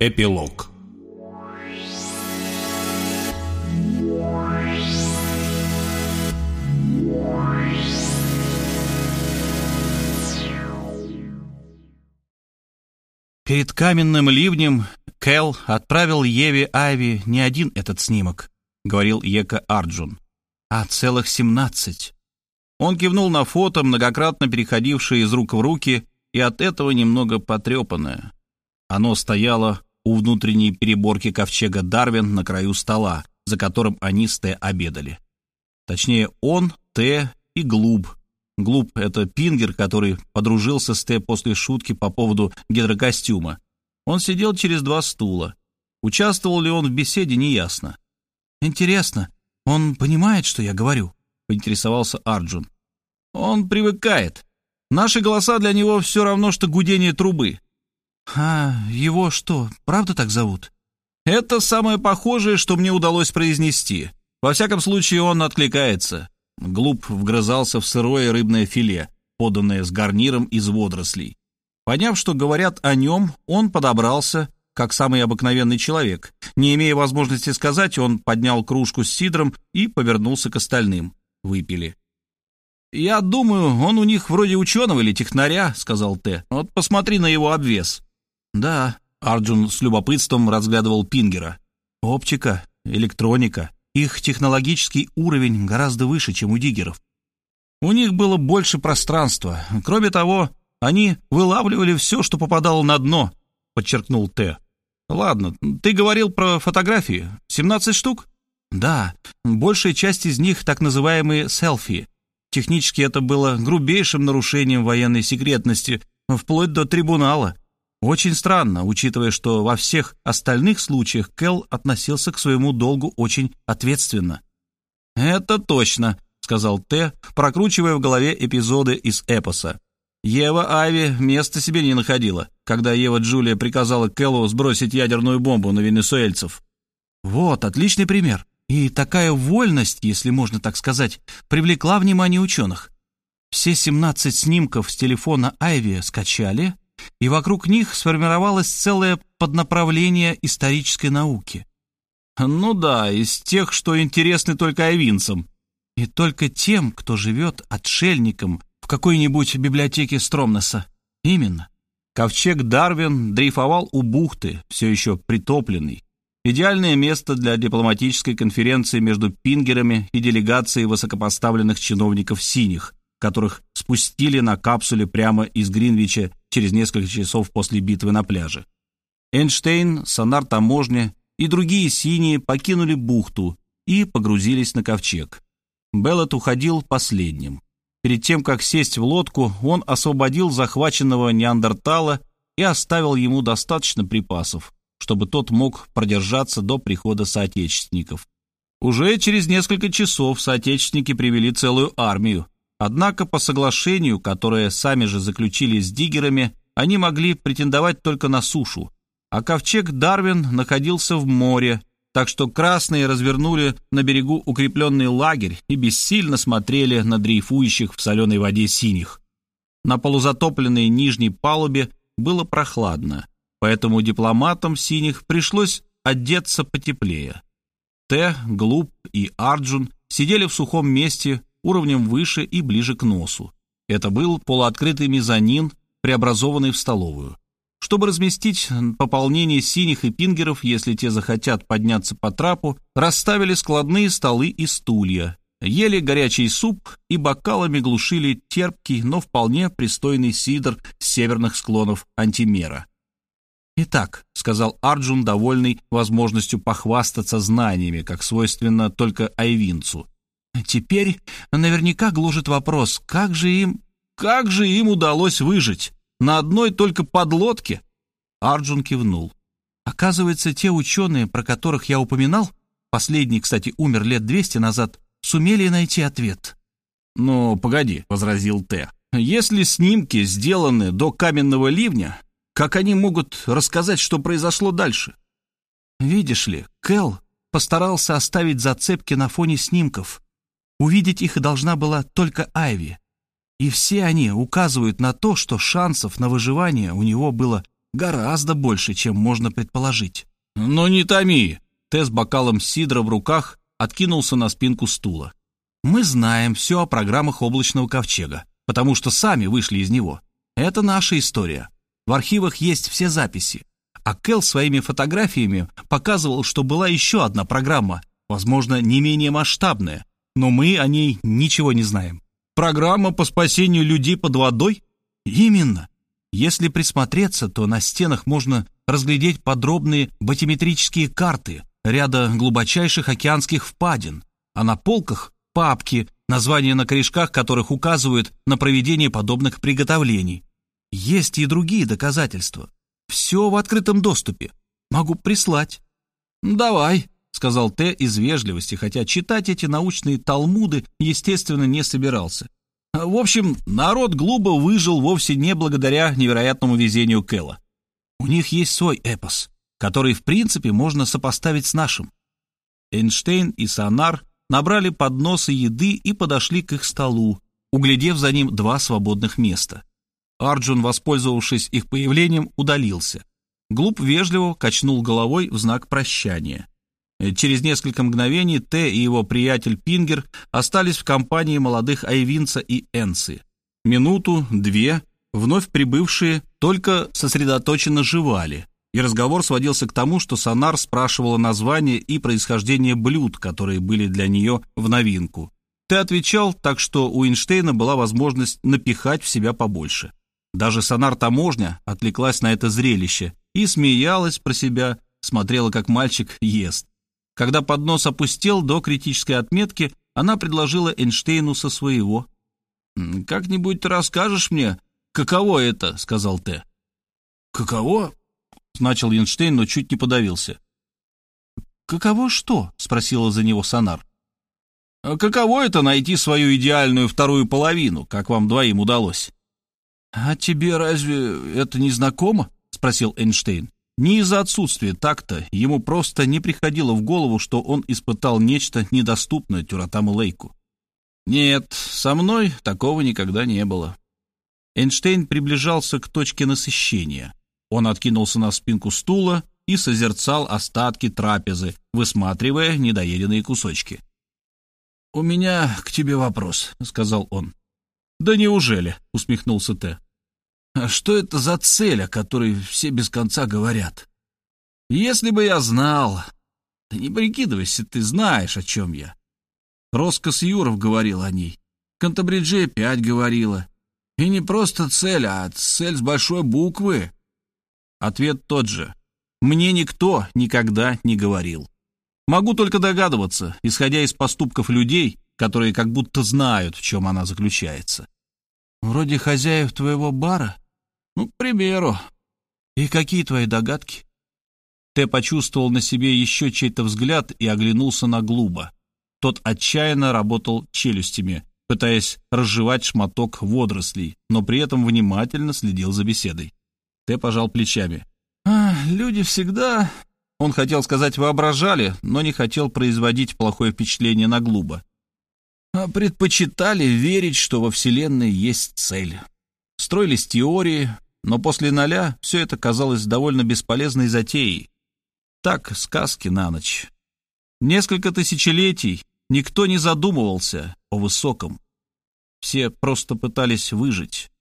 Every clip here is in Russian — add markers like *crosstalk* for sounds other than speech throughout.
Эпилог Перед каменным ливнем Кэл отправил Еве Айви не один этот снимок, говорил Ека Арджун, а целых семнадцать. Он кивнул на фото, многократно переходившее из рук в руки, и от этого немного потрепанное. Оно стояло у внутренней переборки ковчега Дарвин на краю стола, за которым они с Т обедали. Точнее, он, Т и Глуб. Глуб — это пингер, который подружился с Т после шутки по поводу гидрокостюма. Он сидел через два стула. Участвовал ли он в беседе, неясно. «Интересно, он понимает, что я говорю?» — поинтересовался Арджун. «Он привыкает. Наши голоса для него все равно, что гудение трубы». «А его что, правда так зовут?» «Это самое похожее, что мне удалось произнести. Во всяком случае, он откликается». Глуп вгрызался в сырое рыбное филе, поданное с гарниром из водорослей. Поняв, что говорят о нем, он подобрался, как самый обыкновенный человек. Не имея возможности сказать, он поднял кружку с сидром и повернулся к остальным. Выпили. «Я думаю, он у них вроде ученого или технаря», — сказал Т. «Вот посмотри на его обвес». «Да», — Арджун с любопытством разглядывал Пингера. «Оптика, электроника. Их технологический уровень гораздо выше, чем у диггеров. У них было больше пространства. Кроме того, они вылавливали все, что попадало на дно», — подчеркнул Т. «Ладно, ты говорил про фотографии. 17 штук?» «Да, большая часть из них так называемые селфи. Технически это было грубейшим нарушением военной секретности, вплоть до трибунала. Очень странно, учитывая, что во всех остальных случаях Кэл относился к своему долгу очень ответственно. «Это точно», — сказал Т, прокручивая в голове эпизоды из эпоса. Ева Айви места себе не находила, когда Ева Джулия приказала Кэллу сбросить ядерную бомбу на венесуэльцев. «Вот, отличный пример. И такая вольность, если можно так сказать, привлекла внимание ученых. Все 17 снимков с телефона Айви скачали, и вокруг них сформировалось целое поднаправление исторической науки. Ну да, из тех, что интересны только айвинцам. И только тем, кто живет отшельником в какой-нибудь библиотеке Стромнеса. Именно. Ковчег Дарвин дрейфовал у бухты, все еще притопленный. Идеальное место для дипломатической конференции между пингерами и делегацией высокопоставленных чиновников синих, которых спустили на капсуле прямо из Гринвича через несколько часов после битвы на пляже. Эйнштейн, сонар-таможня и другие синие покинули бухту и погрузились на ковчег. Беллет уходил последним. Перед тем, как сесть в лодку, он освободил захваченного неандертала и оставил ему достаточно припасов, чтобы тот мог продержаться до прихода соотечественников. Уже через несколько часов соотечественники привели целую армию, Однако по соглашению, которое сами же заключили с диггерами, они могли претендовать только на сушу, а ковчег Дарвин находился в море, так что красные развернули на берегу укрепленный лагерь и бессильно смотрели на дрейфующих в соленой воде синих. На полузатопленной нижней палубе было прохладно, поэтому дипломатам синих пришлось одеться потеплее. Т, Глуп и Арджун сидели в сухом месте уровнем выше и ближе к носу. Это был полуоткрытый мезонин, преобразованный в столовую. Чтобы разместить пополнение синих и пингеров, если те захотят подняться по трапу, расставили складные столы и стулья, ели горячий суп и бокалами глушили терпкий, но вполне пристойный сидр с северных склонов антимера. «Итак», — сказал Арджун, довольный возможностью похвастаться знаниями, как свойственно только айвинцу, Теперь наверняка гложет вопрос, как же им... Как же им удалось выжить? На одной только подлодке? Арджун кивнул. Оказывается, те ученые, про которых я упоминал, последний, кстати, умер лет двести назад, сумели найти ответ. «Но погоди», — возразил Т. «Если снимки сделаны до каменного ливня, как они могут рассказать, что произошло дальше?» «Видишь ли, Кэл постарался оставить зацепки на фоне снимков. Увидеть их должна была только Айви. И все они указывают на то, что шансов на выживание у него было гораздо больше, чем можно предположить. Но не томи. Тэ с бокалом сидра в руках откинулся на спинку стула. Мы знаем все о программах облачного ковчега, потому что сами вышли из него. Это наша история. В архивах есть все записи. А Кэл своими фотографиями показывал, что была еще одна программа, возможно, не менее масштабная, но мы о ней ничего не знаем. Программа по спасению людей под водой? Именно. Если присмотреться, то на стенах можно разглядеть подробные батиметрические карты ряда глубочайших океанских впадин, а на полках — папки, названия на корешках которых указывают на проведение подобных приготовлений. Есть и другие доказательства. Все в открытом доступе. Могу прислать». «Давай», — сказал Т из вежливости, хотя читать эти научные талмуды, естественно, не собирался. В общем, народ глупо выжил вовсе не благодаря невероятному везению Кэлла. У них есть свой эпос, который, в принципе, можно сопоставить с нашим. Эйнштейн и Сонар набрали подносы еды и подошли к их столу, углядев за ним два свободных места. Арджун, воспользовавшись их появлением, удалился. Глуп вежливо качнул головой в знак прощания. Через несколько мгновений Т и его приятель Пингер остались в компании молодых Айвинца и Энси. Минуту, две, вновь прибывшие только сосредоточенно жевали, и разговор сводился к тому, что Сонар спрашивала название и происхождение блюд, которые были для нее в новинку. Ты отвечал, так что у Эйнштейна была возможность напихать в себя побольше. Даже сонар-таможня отвлеклась на это зрелище и смеялась про себя, смотрела, как мальчик ест. Когда поднос опустел до критической отметки, она предложила Эйнштейну со своего. «Как-нибудь ты расскажешь мне, каково это?» — сказал Т. «Каково?» — начал Эйнштейн, но чуть не подавился. «Каково что?» — спросила за него Сонар. «А «Каково это найти свою идеальную вторую половину, как вам двоим удалось?» «А тебе разве это не знакомо?» — спросил Эйнштейн. Не из-за отсутствия такта, ему просто не приходило в голову, что он испытал нечто недоступное Тюратаму Лейку. «Нет, со мной такого никогда не было». Эйнштейн приближался к точке насыщения. Он откинулся на спинку стула и созерцал остатки трапезы, высматривая недоеденные кусочки. «У меня к тебе вопрос», — сказал он. «Да неужели?» — усмехнулся Т. «А что это за цель, о которой все без конца говорят? Если бы я знал... Да не прикидывайся, ты знаешь, о чем я. Роскос Юров говорил о ней. Кантабриджи опять говорила. И не просто цель, а цель с большой буквы. Ответ тот же. Мне никто никогда не говорил. Могу только догадываться, исходя из поступков людей, которые как будто знают, в чем она заключается. Вроде хозяев твоего бара? Ну, к примеру. И какие твои догадки? Ты почувствовал на себе еще чей-то взгляд и оглянулся на Глуба. Тот отчаянно работал челюстями, пытаясь разжевать шматок водорослей, но при этом внимательно следил за беседой. Ты пожал плечами. «А, люди всегда...» Он хотел сказать «воображали», но не хотел производить плохое впечатление на Глуба. А предпочитали верить, что во Вселенной есть цель. Строились теории, но после ноля все это казалось довольно бесполезной затеей. Так, сказки на ночь. Несколько тысячелетий никто не задумывался о высоком. Все просто пытались выжить,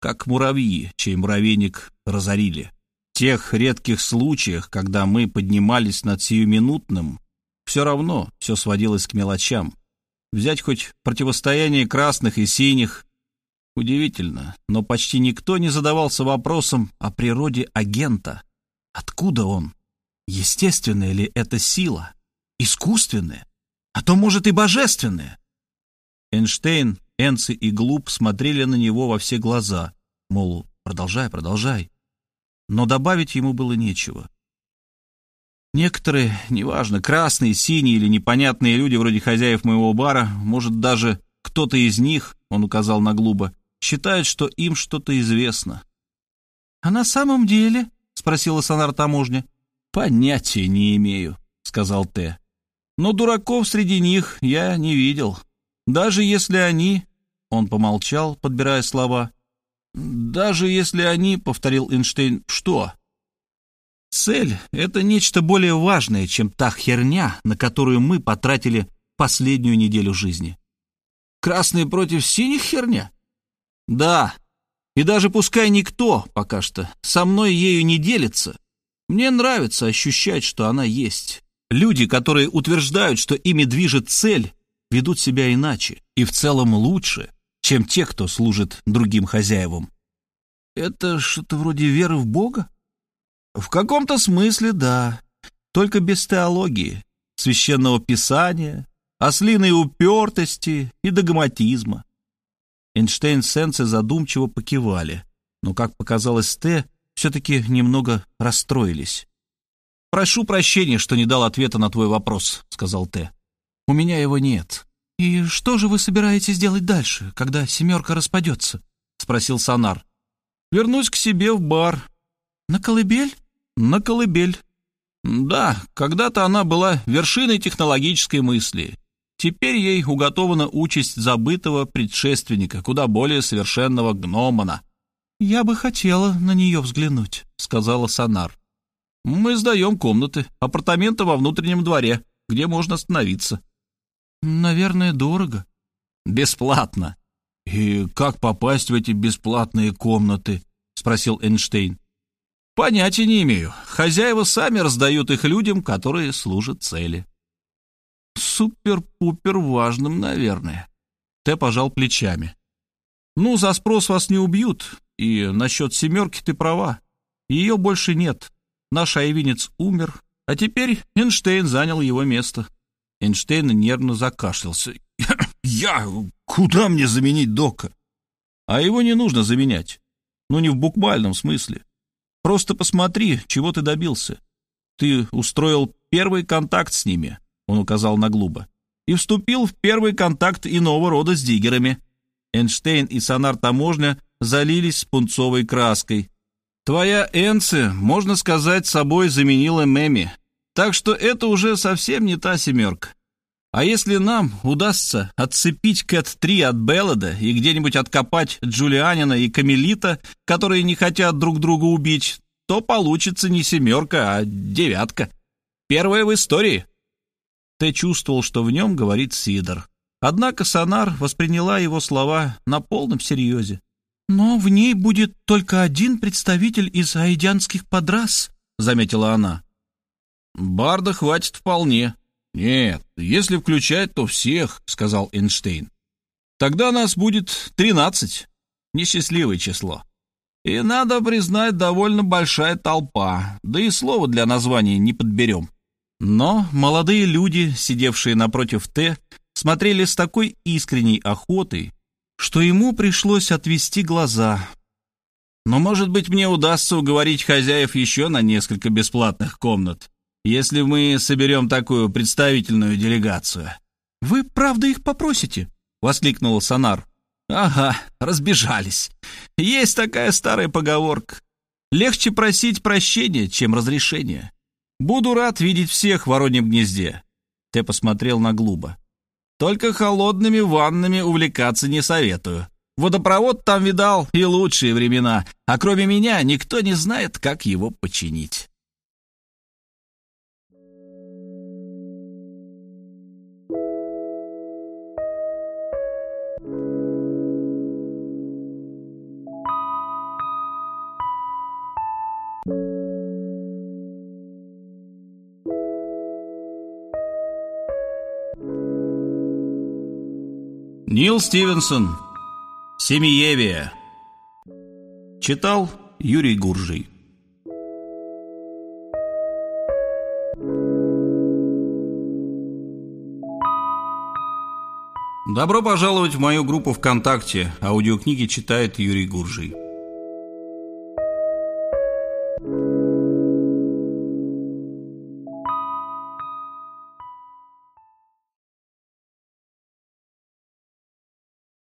как муравьи, чей муравейник разорили. В тех редких случаях, когда мы поднимались над сиюминутным, все равно все сводилось к мелочам. Взять хоть противостояние красных и синих. Удивительно, но почти никто не задавался вопросом о природе агента. Откуда он? Естественная ли это сила? Искусственная? А то, может, и божественная? Эйнштейн, Энци и Глуп смотрели на него во все глаза, мол, продолжай, продолжай. Но добавить ему было нечего. Некоторые, неважно, красные, синие или непонятные люди вроде хозяев моего бара, может, даже кто-то из них, он указал на Глуба, считают, что им что-то известно. «А на самом деле?» — спросила сонар таможня. «Понятия не имею», — сказал Т. «Но дураков среди них я не видел. Даже если они...» — он помолчал, подбирая слова. Даже если они, — повторил Эйнштейн, — что? Цель — это нечто более важное, чем та херня, на которую мы потратили последнюю неделю жизни. Красные против синих херня? Да. И даже пускай никто пока что со мной ею не делится, мне нравится ощущать, что она есть. Люди, которые утверждают, что ими движет цель, ведут себя иначе и в целом лучше, чем те, кто служит другим хозяевам. Это что-то вроде веры в Бога? В каком-то смысле, да. Только без теологии, священного писания, ослиной упертости и догматизма. Эйнштейн с Сенце задумчиво покивали, но, как показалось Т, все-таки немного расстроились. «Прошу прощения, что не дал ответа на твой вопрос», — сказал Т. «У меня его нет». «И что же вы собираетесь делать дальше, когда семерка распадется?» — спросил Сонар. «Вернусь к себе в бар». «На колыбель?» «На колыбель». «Да, когда-то она была вершиной технологической мысли. Теперь ей уготована участь забытого предшественника, куда более совершенного гномона». «Я бы хотела на нее взглянуть», — сказала Сонар. «Мы сдаем комнаты, апартаменты во внутреннем дворе, где можно остановиться». «Наверное, дорого». «Бесплатно». «И как попасть в эти бесплатные комнаты?» — спросил Эйнштейн. «Понятия не имею. Хозяева сами раздают их людям, которые служат цели». «Супер-пупер важным, наверное». Т пожал плечами. «Ну, за спрос вас не убьют, и насчет семерки ты права. Ее больше нет. Наш айвинец умер, а теперь Эйнштейн занял его место». Эйнштейн нервно закашлялся. *coughs* «Я? Куда мне заменить Дока?» «А его не нужно заменять. Ну, не в буквальном смысле. Просто посмотри, чего ты добился. Ты устроил первый контакт с ними», — он указал на Глуба, «и вступил в первый контакт иного рода с диггерами. Эйнштейн и сонар-таможня залились пунцовой краской. Твоя Энци, можно сказать, собой заменила Меми. Так что это уже совсем не та семерка. А если нам удастся отцепить Кэт-3 от Беллада и где-нибудь откопать Джулианина и Камелита, которые не хотят друг друга убить, то получится не семерка, а девятка. Первая в истории. Ты чувствовал, что в нем говорит Сидор. Однако Сонар восприняла его слова на полном серьезе. «Но в ней будет только один представитель из айдянских подрас», — заметила она. «Барда хватит вполне». «Нет, если включать, то всех», — сказал Эйнштейн. «Тогда нас будет тринадцать. Несчастливое число. И, надо признать, довольно большая толпа, да и слова для названия не подберем». Но молодые люди, сидевшие напротив Т, смотрели с такой искренней охотой, что ему пришлось отвести глаза. Но, может быть, мне удастся уговорить хозяев еще на несколько бесплатных комнат если мы соберем такую представительную делегацию». «Вы правда их попросите?» — воскликнул Сонар. «Ага, разбежались. Есть такая старая поговорка. Легче просить прощения, чем разрешения. Буду рад видеть всех в вороньем гнезде». Ты посмотрел на Глуба. «Только холодными ваннами увлекаться не советую. Водопровод там видал и лучшие времена, а кроме меня никто не знает, как его починить». Нил Стивенсон. Семиевия. Читал Юрий Гуржий. Добро пожаловать в мою группу ВКонтакте. Аудиокниги читает Юрий Гуржий.